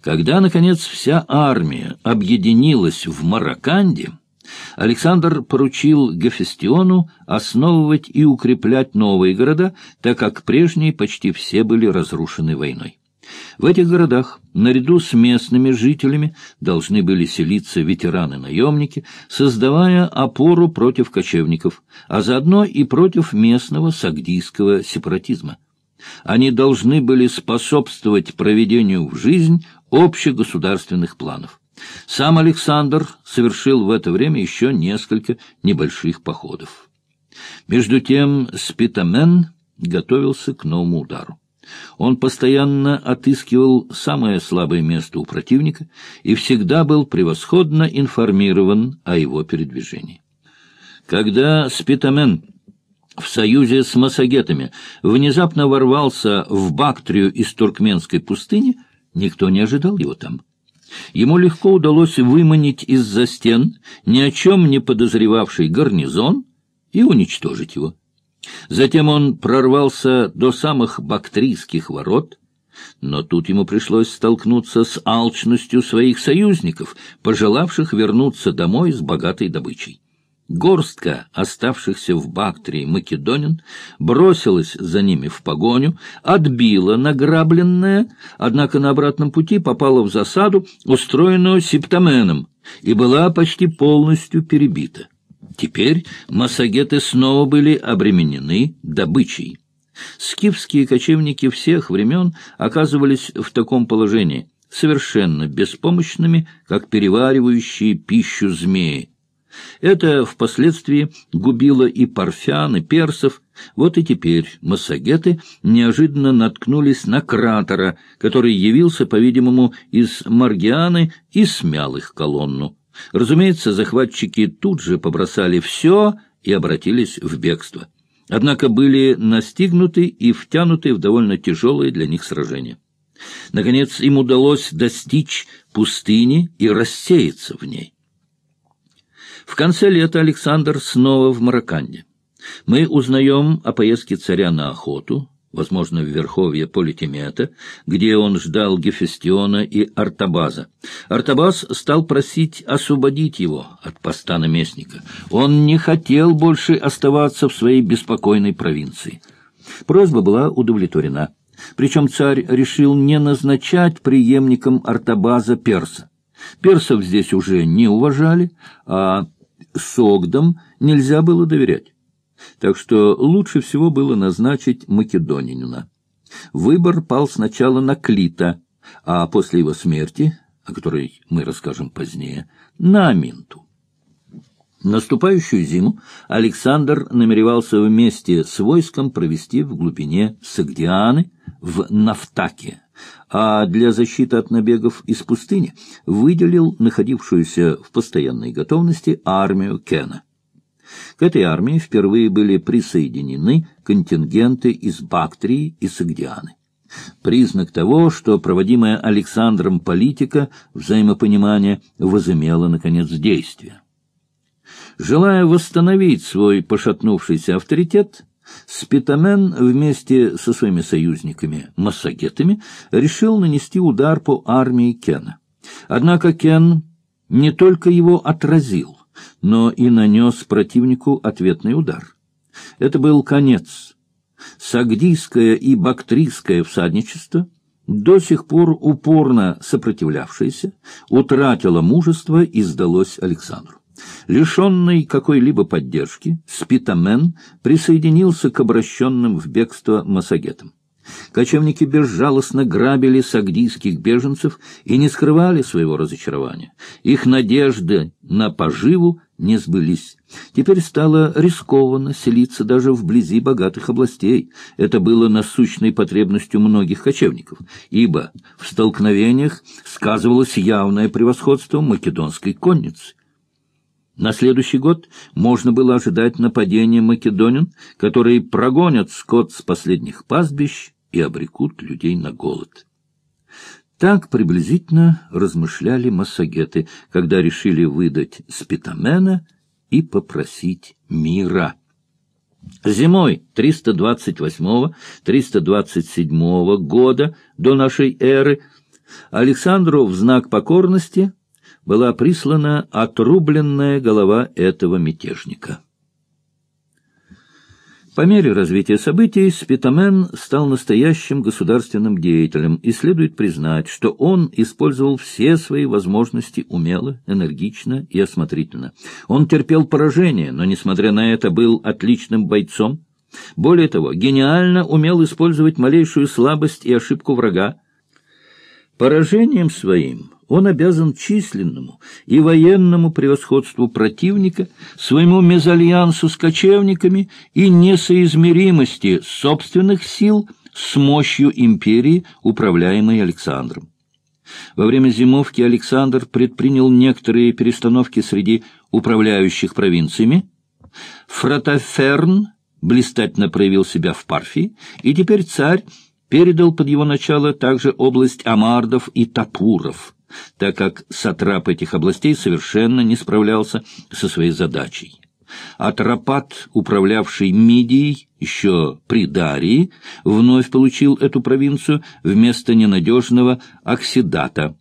Когда, наконец, вся армия объединилась в Мараканде, Александр поручил Гефестиону основывать и укреплять новые города, так как прежние почти все были разрушены войной. В этих городах, наряду с местными жителями, должны были селиться ветераны-наемники, создавая опору против кочевников, а заодно и против местного сагдийского сепаратизма. Они должны были способствовать проведению в жизнь общегосударственных планов. Сам Александр совершил в это время еще несколько небольших походов. Между тем Спитамен готовился к новому удару. Он постоянно отыскивал самое слабое место у противника и всегда был превосходно информирован о его передвижении. Когда Спитамен в союзе с массагетами внезапно ворвался в Бактрию из туркменской пустыни, никто не ожидал его там. Ему легко удалось выманить из-за стен ни о чем не подозревавший гарнизон и уничтожить его. Затем он прорвался до самых бактрийских ворот, но тут ему пришлось столкнуться с алчностью своих союзников, пожелавших вернуться домой с богатой добычей. Горстка оставшихся в Бактрии македонин бросилась за ними в погоню, отбила награбленное, однако на обратном пути попала в засаду, устроенную септаменом, и была почти полностью перебита. Теперь массагеты снова были обременены добычей. Скифские кочевники всех времен оказывались в таком положении, совершенно беспомощными, как переваривающие пищу змеи. Это впоследствии губило и парфян, и персов. Вот и теперь массагеты неожиданно наткнулись на кратера, который явился, по-видимому, из Маргианы и смял их колонну. Разумеется, захватчики тут же побросали все и обратились в бегство. Однако были настигнуты и втянуты в довольно тяжелое для них сражение. Наконец им удалось достичь пустыни и рассеяться в ней. В конце лета Александр снова в Мараканде. Мы узнаем о поездке царя на охоту, возможно, в верховье Политимета, где он ждал Гефестиона и Артабаза. Артабаз стал просить освободить его от поста наместника. Он не хотел больше оставаться в своей беспокойной провинции. Просьба была удовлетворена. Причем царь решил не назначать преемником Артабаза перса. Персов здесь уже не уважали, а Согдам нельзя было доверять так что лучше всего было назначить Македонянина. Выбор пал сначала на Клита, а после его смерти, о которой мы расскажем позднее, на Аминту. Наступающую зиму Александр намеревался вместе с войском провести в глубине Сагдианы в Нафтаке, а для защиты от набегов из пустыни выделил находившуюся в постоянной готовности армию Кена. К этой армии впервые были присоединены контингенты из Бактрии и Сагдианы. Признак того, что проводимая Александром политика взаимопонимания возымела, наконец, действие. Желая восстановить свой пошатнувшийся авторитет, Спитамен вместе со своими союзниками массагетами решил нанести удар по армии Кена. Однако Кен не только его отразил, но и нанес противнику ответный удар. Это был конец. Сагдийское и бактрийское всадничество, до сих пор упорно сопротивлявшееся, утратило мужество и сдалось Александру. Лишенный какой-либо поддержки, Спитамен присоединился к обращенным в бегство массагетам. Кочевники безжалостно грабили сагдийских беженцев и не скрывали своего разочарования. Их надежды на поживу не сбылись. Теперь стало рискованно селиться даже вблизи богатых областей. Это было насущной потребностью многих кочевников, ибо в столкновениях сказывалось явное превосходство македонской конницы. На следующий год можно было ожидать нападения македонин, которые прогонят скот с последних пастбищ и обрекут людей на голод. Так приблизительно размышляли массагеты, когда решили выдать Спитамена и попросить мира. Зимой 328-327 года до нашей эры Александру в знак покорности была прислана отрубленная голова этого мятежника. По мере развития событий Спитамен стал настоящим государственным деятелем, и следует признать, что он использовал все свои возможности умело, энергично и осмотрительно. Он терпел поражение, но, несмотря на это, был отличным бойцом. Более того, гениально умел использовать малейшую слабость и ошибку врага. Поражением своим он обязан численному и военному превосходству противника, своему мезальянсу с кочевниками и несоизмеримости собственных сил с мощью империи, управляемой Александром. Во время зимовки Александр предпринял некоторые перестановки среди управляющих провинциями. Фратоферн блистательно проявил себя в Парфии, и теперь царь передал под его начало также область Амардов и Тапуров – так как сатрап этих областей совершенно не справлялся со своей задачей. Атрапат, управлявший Мидией еще при Дарии, вновь получил эту провинцию вместо ненадежного Оксидата.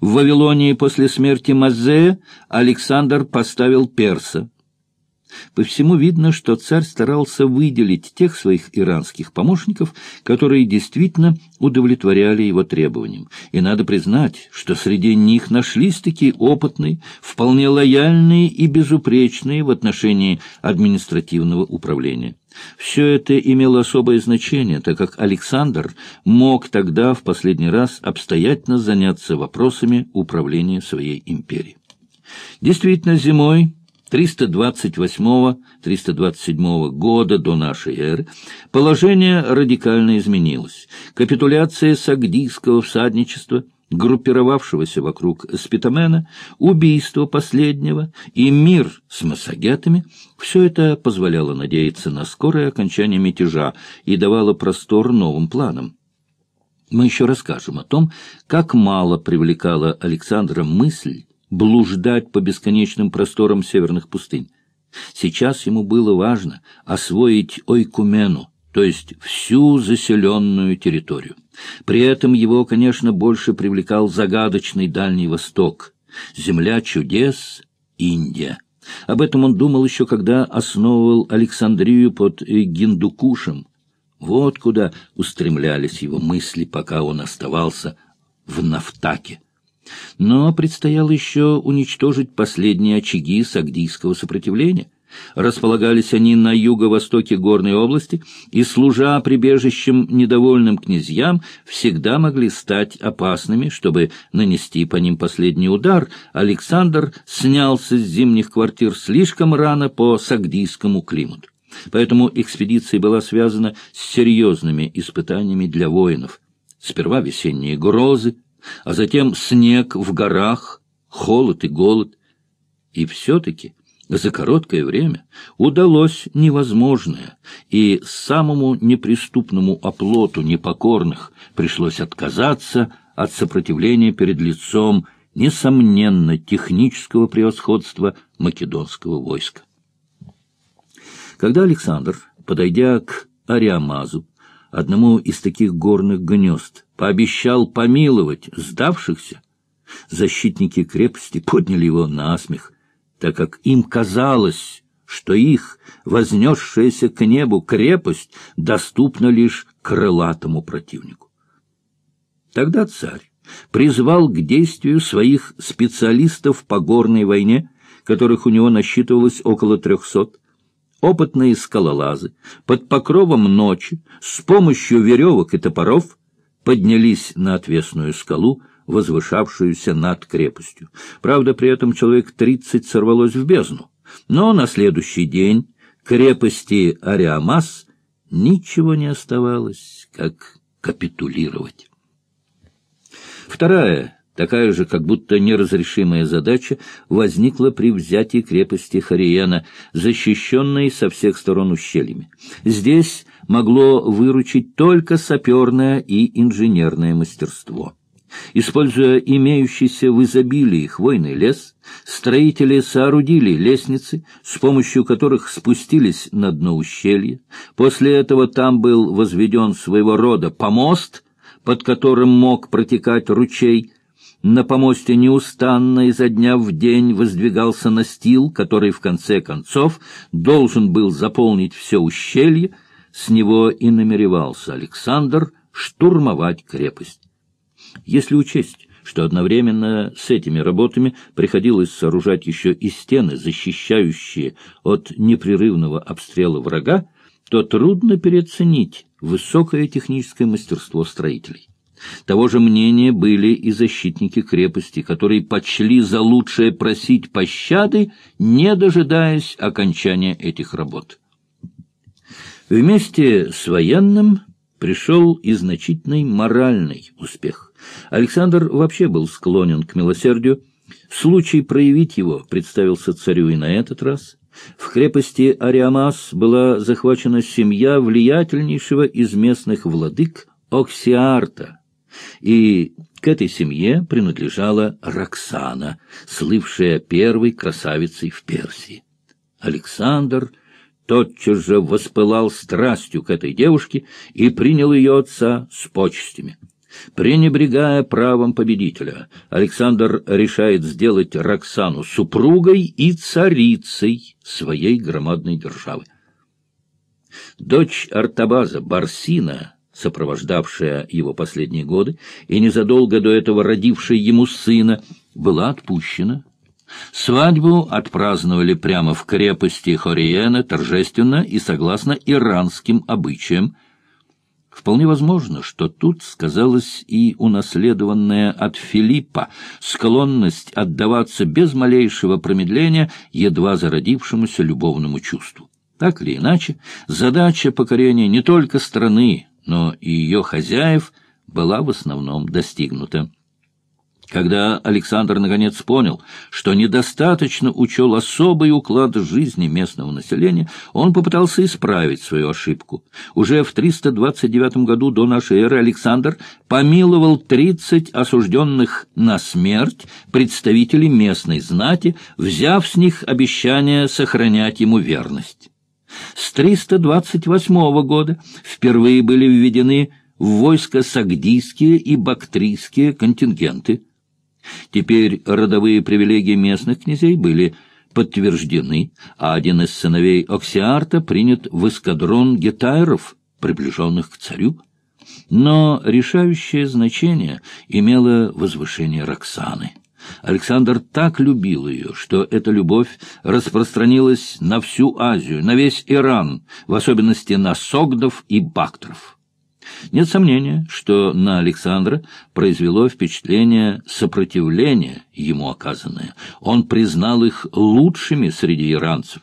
В Вавилонии после смерти Мазея Александр поставил Перса. По всему видно, что царь старался выделить тех своих иранских помощников, которые действительно удовлетворяли его требованиям. И надо признать, что среди них нашлись такие опытные, вполне лояльные и безупречные в отношении административного управления. Все это имело особое значение, так как Александр мог тогда в последний раз обстоятельно заняться вопросами управления своей империей. Действительно, зимой 328-327 года до нашей эры положение радикально изменилось. Капитуляция сагдийского всадничества, группировавшегося вокруг Спитамена, убийство последнего и мир с массагетами – все это позволяло надеяться на скорое окончание мятежа и давало простор новым планам. Мы еще расскажем о том, как мало привлекала Александра мысль блуждать по бесконечным просторам северных пустынь. Сейчас ему было важно освоить Ойкумену, то есть всю заселенную территорию. При этом его, конечно, больше привлекал загадочный Дальний Восток, земля чудес, Индия. Об этом он думал еще, когда основывал Александрию под Гиндукушем. Вот куда устремлялись его мысли, пока он оставался в Нафтаке. Но предстояло еще уничтожить последние очаги сагдийского сопротивления. Располагались они на юго-востоке горной области, и, служа прибежищем недовольным князьям, всегда могли стать опасными, чтобы нанести по ним последний удар. Александр снялся с зимних квартир слишком рано по сагдийскому климату. Поэтому экспедиция была связана с серьезными испытаниями для воинов. Сперва весенние грозы, а затем снег в горах, холод и голод. И все-таки за короткое время удалось невозможное, и самому неприступному оплоту непокорных пришлось отказаться от сопротивления перед лицом несомненно технического превосходства македонского войска. Когда Александр, подойдя к Ариамазу, одному из таких горных гнезд, пообещал помиловать сдавшихся, защитники крепости подняли его на смех, так как им казалось, что их, вознесшаяся к небу крепость, доступна лишь крылатому противнику. Тогда царь призвал к действию своих специалистов по горной войне, которых у него насчитывалось около трехсот, опытные скалолазы под покровом ночи с помощью веревок и топоров поднялись на отвесную скалу, возвышавшуюся над крепостью. Правда, при этом человек тридцать сорвалось в бездну. Но на следующий день крепости Ариамас ничего не оставалось, как капитулировать. Вторая Такая же, как будто неразрешимая задача, возникла при взятии крепости Хариена, защищенной со всех сторон ущельями. Здесь могло выручить только саперное и инженерное мастерство. Используя имеющийся в изобилии хвойный лес, строители соорудили лестницы, с помощью которых спустились на дно ущелья. После этого там был возведен своего рода помост — под которым мог протекать ручей. На помосте неустанно изо дня в день воздвигался настил, который в конце концов должен был заполнить все ущелье. С него и намеревался Александр штурмовать крепость. Если учесть, что одновременно с этими работами приходилось сооружать еще и стены, защищающие от непрерывного обстрела врага, то трудно переоценить высокое техническое мастерство строителей. Того же мнения были и защитники крепости, которые почли за лучшее просить пощады, не дожидаясь окончания этих работ. Вместе с военным пришел и значительный моральный успех. Александр вообще был склонен к милосердию. Случай проявить его представился царю и на этот раз. В крепости Ариамас была захвачена семья влиятельнейшего из местных владык Оксиарта, и к этой семье принадлежала Роксана, слывшая первой красавицей в Персии. Александр тотчас же воспылал страстью к этой девушке и принял ее отца с почестями. Пренебрегая правом победителя, Александр решает сделать Роксану супругой и царицей своей громадной державы. Дочь Артабаза, Барсина, сопровождавшая его последние годы и незадолго до этого родившая ему сына, была отпущена. Свадьбу отпраздновали прямо в крепости Хориена торжественно и согласно иранским обычаям – Вполне возможно, что тут сказалась и унаследованная от Филиппа склонность отдаваться без малейшего промедления едва зародившемуся любовному чувству. Так или иначе, задача покорения не только страны, но и ее хозяев была в основном достигнута. Когда Александр наконец понял, что недостаточно учел особый уклад жизни местного населения, он попытался исправить свою ошибку. Уже в 329 году до нашей эры Александр помиловал 30 осужденных на смерть представителей местной знати, взяв с них обещание сохранять ему верность. С 328 года впервые были введены в войско сагдийские и бактрийские контингенты – Теперь родовые привилегии местных князей были подтверждены, а один из сыновей Оксиарта принят в эскадрон гетайров, приближенных к царю. Но решающее значение имело возвышение Роксаны. Александр так любил ее, что эта любовь распространилась на всю Азию, на весь Иран, в особенности на согдов и бактров. Нет сомнения, что на Александра произвело впечатление сопротивление ему оказанное. Он признал их лучшими среди иранцев.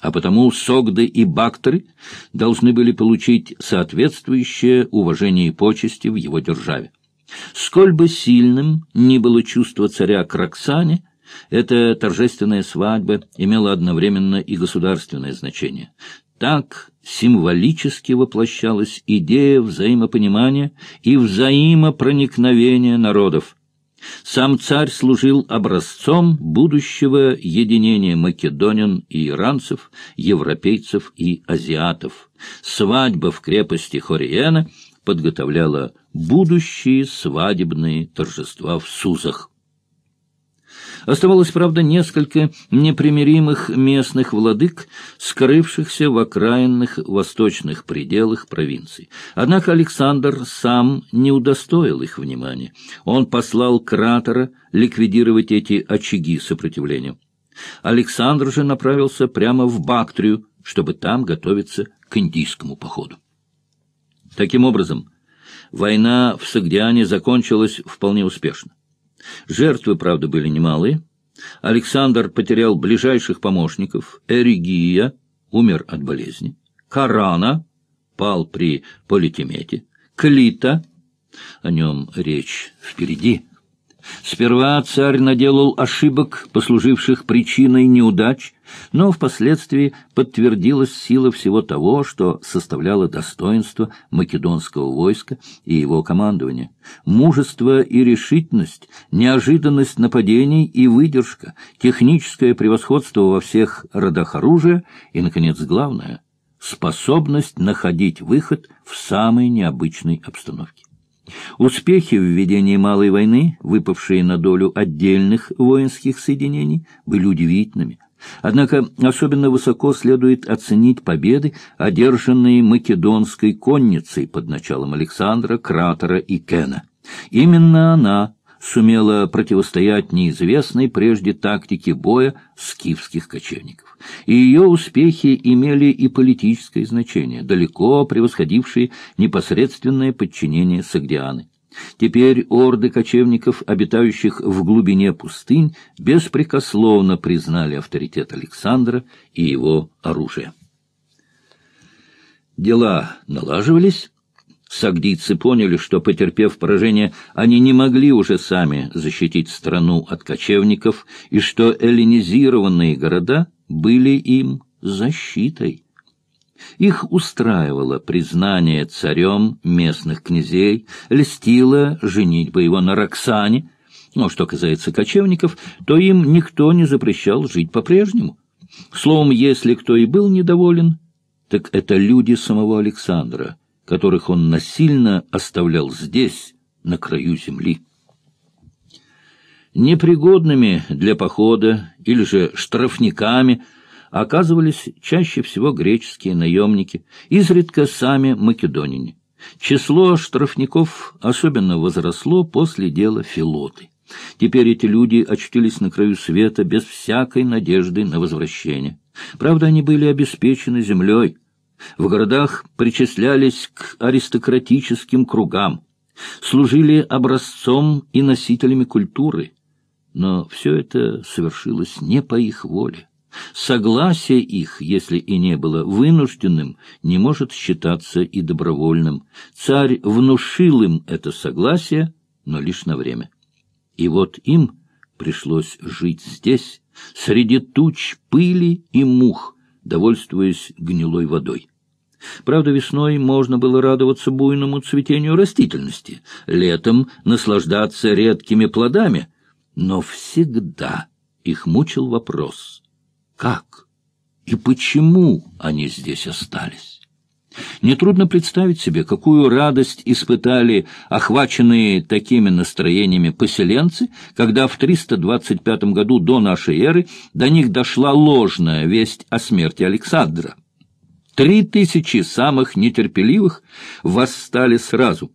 А потому Согды и Бактры должны были получить соответствующее уважение и почести в его державе. Сколь бы сильным ни было чувство царя к Роксане, эта торжественная свадьба имела одновременно и государственное значение. Так символически воплощалась идея взаимопонимания и взаимопроникновения народов. Сам царь служил образцом будущего единения македонян и иранцев, европейцев и азиатов. Свадьба в крепости Хориена подготовляла будущие свадебные торжества в Сузах. Оставалось, правда, несколько непримиримых местных владык, скрывшихся в окраинных восточных пределах провинций. Однако Александр сам не удостоил их внимания. Он послал кратера ликвидировать эти очаги сопротивления. Александр же направился прямо в Бактрию, чтобы там готовиться к индийскому походу. Таким образом, война в Сагдиане закончилась вполне успешно. Жертвы, правда, были немалые. Александр потерял ближайших помощников. Эригия умер от болезни. Карана пал при Политимете. Клита, о нем речь впереди, Сперва царь наделал ошибок, послуживших причиной неудач, но впоследствии подтвердилась сила всего того, что составляло достоинство македонского войска и его командования. Мужество и решительность, неожиданность нападений и выдержка, техническое превосходство во всех родах оружия и, наконец, главное — способность находить выход в самой необычной обстановке. Успехи в ведении малой войны, выпавшие на долю отдельных воинских соединений, были удивительными. Однако особенно высоко следует оценить победы, одержанные македонской конницей под началом Александра, Кратера и Кена. Именно она сумела противостоять неизвестной прежде тактике боя скифских кочевников. И ее успехи имели и политическое значение, далеко превосходившие непосредственное подчинение Сагдианы. Теперь орды кочевников, обитающих в глубине пустынь, беспрекословно признали авторитет Александра и его оружие. Дела налаживались. Сагдийцы поняли, что, потерпев поражение, они не могли уже сами защитить страну от кочевников, и что эллинизированные города были им защитой. Их устраивало признание царем местных князей, льстило женитьба его на Роксане. Но что касается кочевников, то им никто не запрещал жить по-прежнему. Словом, если кто и был недоволен, так это люди самого Александра, которых он насильно оставлял здесь, на краю земли. Непригодными для похода или же штрафниками – оказывались чаще всего греческие наемники, изредка сами македонине. Число штрафников особенно возросло после дела Филоты. Теперь эти люди очутились на краю света без всякой надежды на возвращение. Правда, они были обеспечены землей. В городах причислялись к аристократическим кругам, служили образцом и носителями культуры. Но все это совершилось не по их воле. Согласие их, если и не было вынужденным, не может считаться и добровольным. Царь внушил им это согласие, но лишь на время. И вот им пришлось жить здесь, среди туч пыли и мух, довольствуясь гнилой водой. Правда, весной можно было радоваться буйному цветению растительности, летом наслаждаться редкими плодами, но всегда их мучил вопрос — как и почему они здесь остались? Нетрудно представить себе, какую радость испытали охваченные такими настроениями поселенцы, когда в 325 году до нашей эры до них дошла ложная весть о смерти Александра. Три тысячи самых нетерпеливых восстали сразу,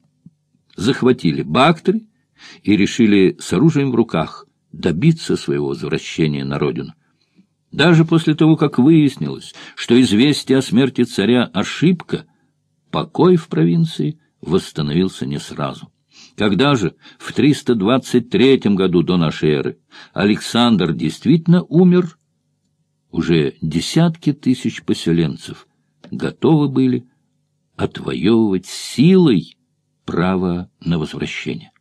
захватили Бактры и решили с оружием в руках добиться своего возвращения на родину. Даже после того, как выяснилось, что известие о смерти царя — ошибка, покой в провинции восстановился не сразу. Когда же в 323 году до нашей эры Александр действительно умер, уже десятки тысяч поселенцев готовы были отвоевывать силой право на возвращение.